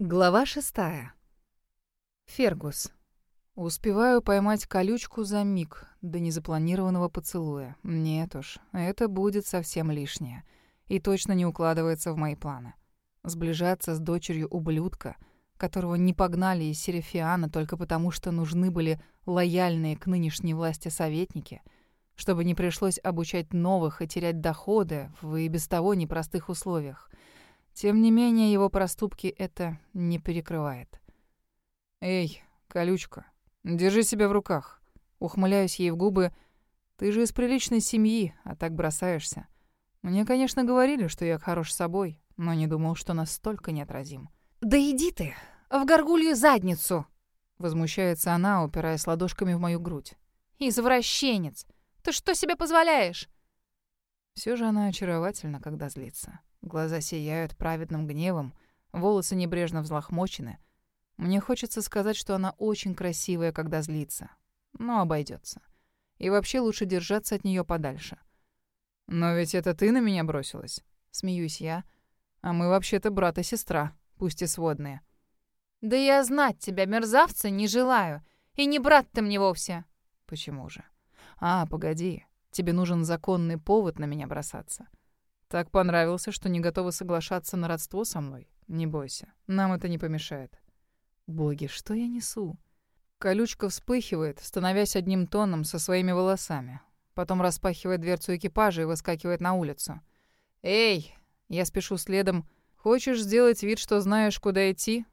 Глава шестая. Фергус. Успеваю поймать колючку за миг до незапланированного поцелуя. Нет уж, это будет совсем лишнее. И точно не укладывается в мои планы. Сближаться с дочерью ублюдка, которого не погнали из Серефиана только потому, что нужны были лояльные к нынешней власти советники, чтобы не пришлось обучать новых и терять доходы в и без того непростых условиях. Тем не менее, его проступки это не перекрывает. «Эй, колючка, держи себя в руках». Ухмыляюсь ей в губы. «Ты же из приличной семьи, а так бросаешься. Мне, конечно, говорили, что я хорош собой, но не думал, что настолько неотразим». «Да иди ты! В горгулью задницу!» Возмущается она, упираясь ладошками в мою грудь. «Извращенец! Ты что себе позволяешь?» Все же она очаровательна, когда злится. Глаза сияют праведным гневом, волосы небрежно взлохмочены. Мне хочется сказать, что она очень красивая, когда злится. Но обойдется. И вообще лучше держаться от нее подальше. «Но ведь это ты на меня бросилась?» Смеюсь я. «А мы вообще-то брат и сестра, пусть и сводные». «Да я знать тебя, мерзавца, не желаю. И не брат ты мне вовсе». «Почему же?» «А, погоди. Тебе нужен законный повод на меня бросаться. Так понравился, что не готова соглашаться на родство со мной? Не бойся, нам это не помешает. Боги, что я несу? Колючка вспыхивает, становясь одним тоном со своими волосами. Потом распахивает дверцу экипажа и выскакивает на улицу. «Эй!» Я спешу следом. «Хочешь сделать вид, что знаешь, куда идти?»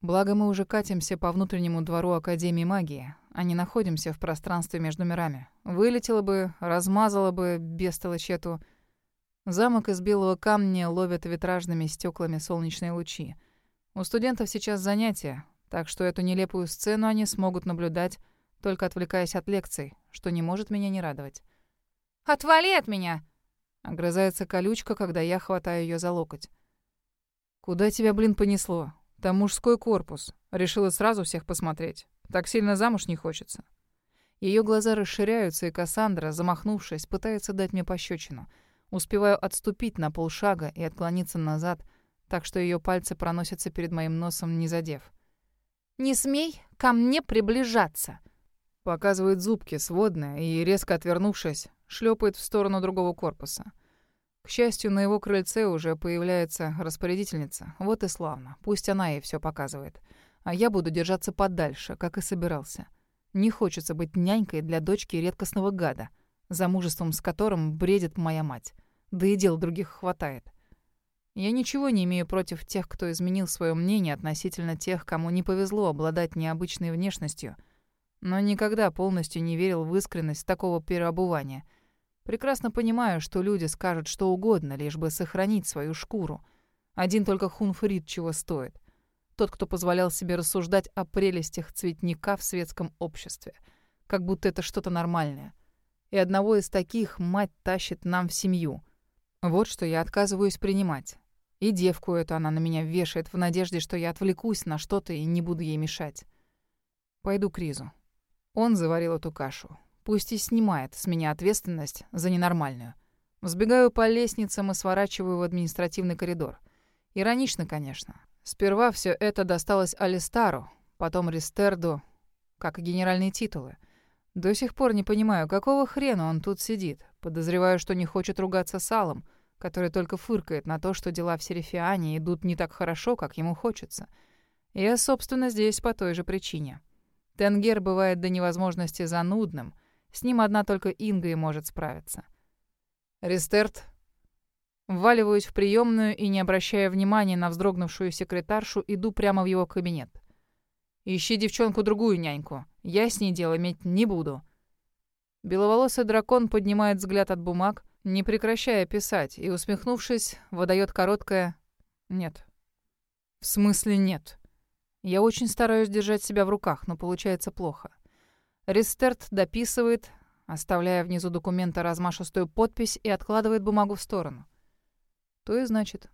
Благо мы уже катимся по внутреннему двору Академии магии, а не находимся в пространстве между мирами. Вылетела бы, размазала бы бестолочь эту... Замок из белого камня ловит витражными стеклами солнечные лучи. У студентов сейчас занятия, так что эту нелепую сцену они смогут наблюдать, только отвлекаясь от лекций, что не может меня не радовать. «Отвали от меня!» Огрызается колючка, когда я хватаю ее за локоть. «Куда тебя, блин, понесло? Там мужской корпус. Решила сразу всех посмотреть. Так сильно замуж не хочется». Ее глаза расширяются, и Кассандра, замахнувшись, пытается дать мне пощечину — Успеваю отступить на полшага и отклониться назад, так что ее пальцы проносятся перед моим носом, не задев. «Не смей ко мне приближаться!» Показывает зубки сводная и, резко отвернувшись, шлепает в сторону другого корпуса. К счастью, на его крыльце уже появляется распорядительница. Вот и славно. Пусть она ей все показывает. А я буду держаться подальше, как и собирался. Не хочется быть нянькой для дочки редкостного гада — замужеством с которым бредит моя мать. Да и дел других хватает. Я ничего не имею против тех, кто изменил свое мнение относительно тех, кому не повезло обладать необычной внешностью, но никогда полностью не верил в искренность такого переобувания. Прекрасно понимаю, что люди скажут что угодно, лишь бы сохранить свою шкуру. Один только Хунфрид чего стоит. Тот, кто позволял себе рассуждать о прелестях цветника в светском обществе. Как будто это что-то нормальное — и одного из таких мать тащит нам в семью. Вот что я отказываюсь принимать. И девку эту она на меня вешает в надежде, что я отвлекусь на что-то и не буду ей мешать. Пойду к Ризу. Он заварил эту кашу. Пусть и снимает с меня ответственность за ненормальную. Взбегаю по лестницам и сворачиваю в административный коридор. Иронично, конечно. Сперва все это досталось Алистару, потом Ристерду, как и генеральные титулы. До сих пор не понимаю, какого хрена он тут сидит. Подозреваю, что не хочет ругаться с Аллом, который только фыркает на то, что дела в Серифиане идут не так хорошо, как ему хочется. Я, собственно, здесь по той же причине. Тенгер бывает до невозможности занудным. С ним одна только Инга и может справиться. Рестерт. Вваливаюсь в приемную и, не обращая внимания на вздрогнувшую секретаршу, иду прямо в его кабинет. Ищи девчонку-другую няньку. Я с ней дело иметь не буду». Беловолосый дракон поднимает взгляд от бумаг, не прекращая писать, и, усмехнувшись, выдает короткое «нет». «В смысле нет?» Я очень стараюсь держать себя в руках, но получается плохо. Рестерт дописывает, оставляя внизу документа размашистую подпись и откладывает бумагу в сторону. То и значит,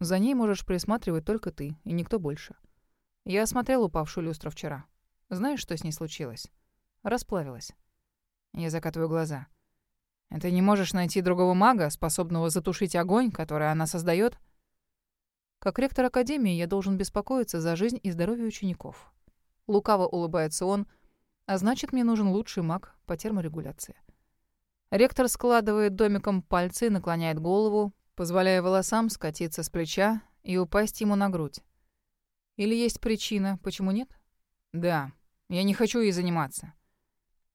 за ней можешь присматривать только ты и никто больше. Я осмотрел упавшую люстру вчера. Знаешь, что с ней случилось? Расплавилась. Я закатываю глаза. Ты не можешь найти другого мага, способного затушить огонь, который она создает? Как ректор академии я должен беспокоиться за жизнь и здоровье учеников. Лукаво улыбается он, а значит, мне нужен лучший маг по терморегуляции. Ректор складывает домиком пальцы наклоняет голову, позволяя волосам скатиться с плеча и упасть ему на грудь. Или есть причина, почему нет? Да, я не хочу ей заниматься.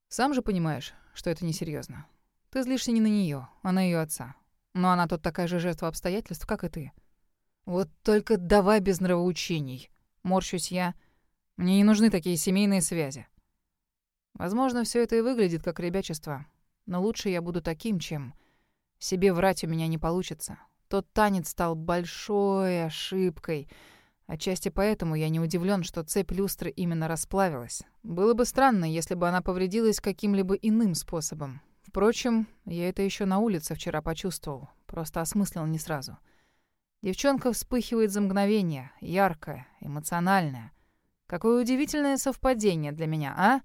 Сам же понимаешь, что это несерьезно. Ты злишься не на нее, а на ее отца. Но она тут такая же жертва обстоятельств, как и ты. Вот только давай без нравоучений. Морщусь я. Мне не нужны такие семейные связи. Возможно, все это и выглядит как ребячество, но лучше я буду таким, чем себе врать у меня не получится. Тот танец стал большой ошибкой. Отчасти поэтому я не удивлен, что цепь люстры именно расплавилась. Было бы странно, если бы она повредилась каким-либо иным способом. Впрочем, я это еще на улице вчера почувствовал, просто осмыслил не сразу. Девчонка вспыхивает за мгновение, яркая, эмоциональная. Какое удивительное совпадение для меня, а?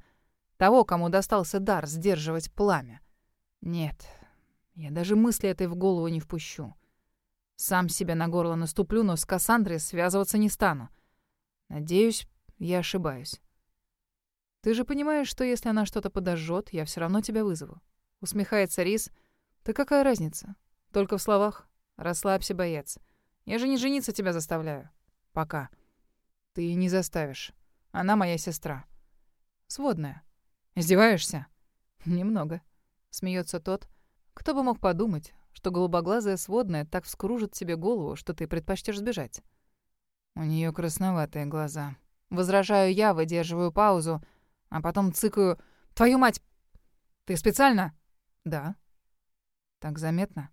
Того, кому достался дар сдерживать пламя. Нет, я даже мысли этой в голову не впущу. Сам себе на горло наступлю, но с Кассандрой связываться не стану. Надеюсь, я ошибаюсь. Ты же понимаешь, что если она что-то подожжет, я все равно тебя вызову. Усмехается Рис. Да какая разница? Только в словах. Расслабься, боец. Я же не жениться тебя заставляю. Пока. Ты не заставишь. Она моя сестра. Сводная. Издеваешься? Немного. Смеется тот. Кто бы мог подумать, что голубоглазая сводная так вскружит тебе голову, что ты предпочтешь сбежать. У нее красноватые глаза. Возражаю я, выдерживаю паузу, а потом цыкаю «Твою мать! Ты специально?» «Да». «Так заметно.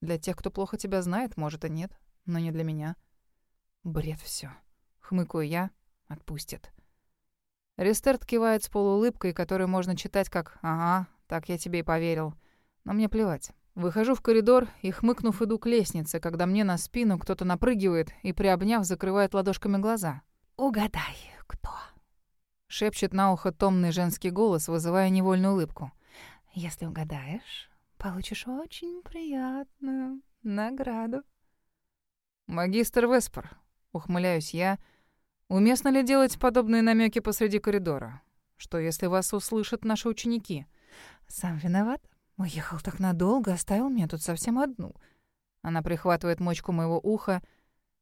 Для тех, кто плохо тебя знает, может и нет, но не для меня». «Бред все. Хмыкаю я, отпустит. Рестерт кивает с полуулыбкой, которую можно читать как «Ага, так я тебе и поверил». Но мне плевать. Выхожу в коридор и, хмыкнув, иду к лестнице, когда мне на спину кто-то напрыгивает и, приобняв, закрывает ладошками глаза. «Угадай, кто?» Шепчет на ухо томный женский голос, вызывая невольную улыбку. «Если угадаешь, получишь очень приятную награду». «Магистр Веспер», — ухмыляюсь я, — «уместно ли делать подобные намеки посреди коридора? Что, если вас услышат наши ученики?» «Сам виноват», Уехал так надолго, оставил меня тут совсем одну. Она прихватывает мочку моего уха.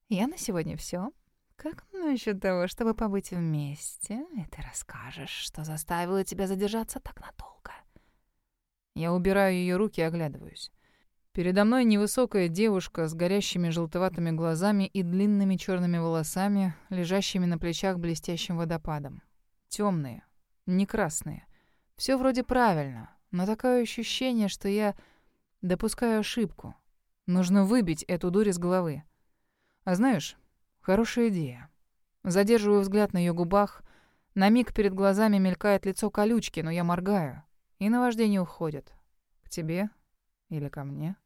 Я на сегодня все. Как насчет того, чтобы побыть вместе, и ты расскажешь, что заставило тебя задержаться так надолго? Я убираю ее руки и оглядываюсь. Передо мной невысокая девушка с горящими желтоватыми глазами и длинными черными волосами, лежащими на плечах блестящим водопадом. Темные, не красные. Все вроде правильно, но такое ощущение, что я допускаю ошибку. Нужно выбить эту дурь из головы. А знаешь, хорошая идея. Задерживаю взгляд на ее губах. На миг перед глазами мелькает лицо колючки, но я моргаю. И наваждение уходит. К тебе или ко мне?